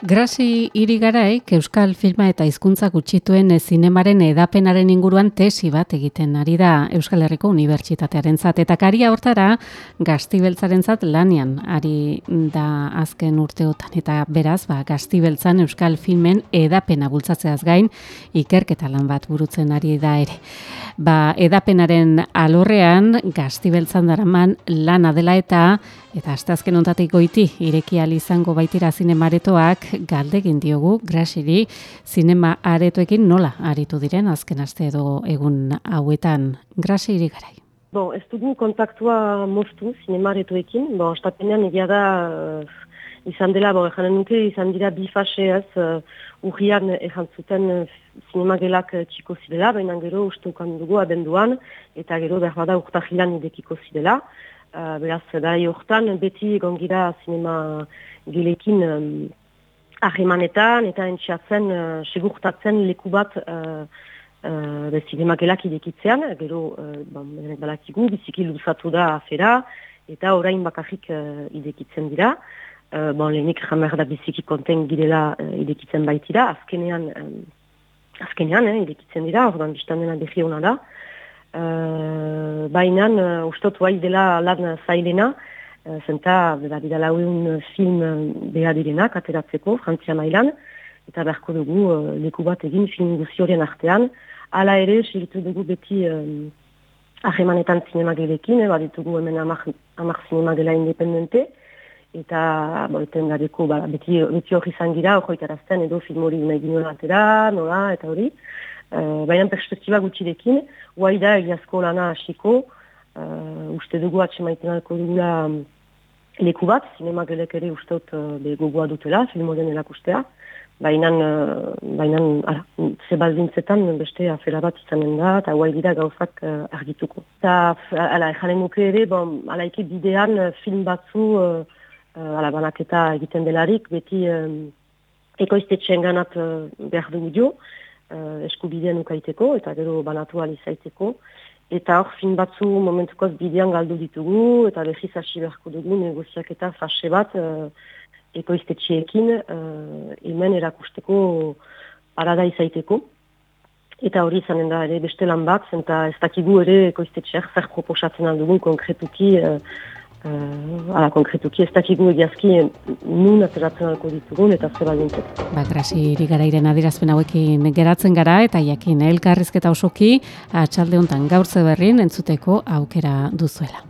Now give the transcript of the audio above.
Grasi irigaraik Euskal Filma eta Hizkuntza gutxituen zinemaren edapenaren inguruan tesi bat egiten ari da Euskal Herriko Unibertsitatearen zat. Eta karia hortara gaztibeltzaren zat lanian ari da azken urteotan. Eta beraz, ba, gaztibeltzan Euskal Filmen edapena bultzatzeaz gain ikerketa lan bat burutzen ari da ere. Ba, edapenaren alorrean gaztibeltzan daraman lana dela eta eta azte ontatik goiti irekial izango baitira zinemaretoak galdegin diogu Grasiri zinema aretoekin nola aritu diren azken aste edo egun hauetan Grasiri garai. Bon, ez dugu kontaktua moztu zinema aretoekin, bon, estapenean egia da uh, izan dela, bon, ejanen nuke izan dira bi fase ez, uh, urrian ejan zuten uh, zinema gelak txiko zidela, baina gero ustukan dugu abenduan, eta gero behar bada urtahilan idekiko zidela. Uh, beraz, da hortan, beti gongira zinema gilekin um, ahemanetan eta entxatzen, uh, segurtatzen leku bat uh, uh, zinemakelak idekitzean, gero uh, balakigu, biziki luzatu da afera, eta orain bakarrik uh, idekitzen dira. Uh, bon, lehenik jamer da biziki konten girela uh, idekitzen baitira, azkenean, um, azkenean eh, idekitzen dira, ordan biztan dena behi hona da. Uh, Baina, uh, ustot bai dela lan zailena, zenta, bera lauen film beha direnak ateratzeko, Frantzia mailan, eta beharko dugu uh, leku bat egin film guzioren artean. Hala ere, segitu dugu beti um, ahemanetan zinema gelekin, eh, ditugu hemen amak, amak zinema gela independente, eta bo, eten gadeko, ba, beti, beti hori izan gira, hori itarazten edo film hori nahi ginola atera, nola, eta hori. Uh, Baina perspektiba gutxirekin, guai da egiazko lana hasiko, uh, uste dugu atxemaiten alko dugula um, leku bat, zinema gelek ere uste dut uh, gogoa dutela, filmoden erakustea, baina, uh, baina ara, zebaldintzetan beste afera bat izanen da, eta guai dira gauzak uh, argituko. Eta, ala, ejaren nuke ere, bon, ala eki bidean film batzu, uh, ala, banaketa egiten delarik, beti um, ekoiztetxen ganat uh, behar dugu dio, uh, eskubidean ukaiteko, eta gero banatu alizaiteko, Eta hor, fin batzu momentukoz bidean galdu ditugu, eta behiz hasi beharko dugu negoziak eta fase bat uh, ekoiztetxiekin uh, hemen erakusteko parada izaiteko. Eta hori izanen da ere beste lan bat, eta ez dakigu ere ekoiztetxeak zer proposatzen aldugun konkretuki uh, Uh, ala, konkretuki ez dakigu egiazki nun ateratzen alko ditugun eta zer balintzet. Ba, grasi irigarairen adirazpen hauekin geratzen gara eta jakin elkarrizketa osoki atxalde honetan gaur zeberrin entzuteko aukera duzuela.